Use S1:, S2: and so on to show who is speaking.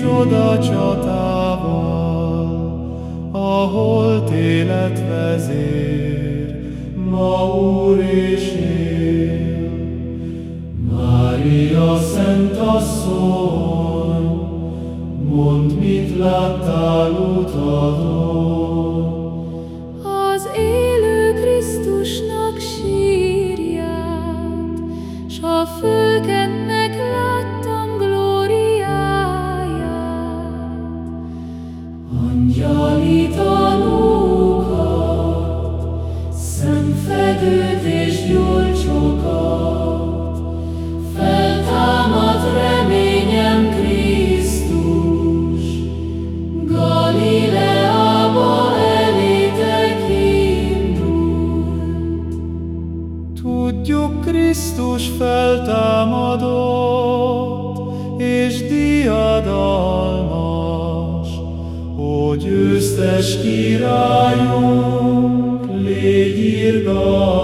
S1: csoda csatával, ahol élet vezér, ma Úr és él. Mária Szent Asszony, mondd, mit láttál utadon,
S2: a fölkennek
S1: Tudjuk Krisztus feltámadott, és diadalmas, hogy győztes királyunk, légy irgalmas.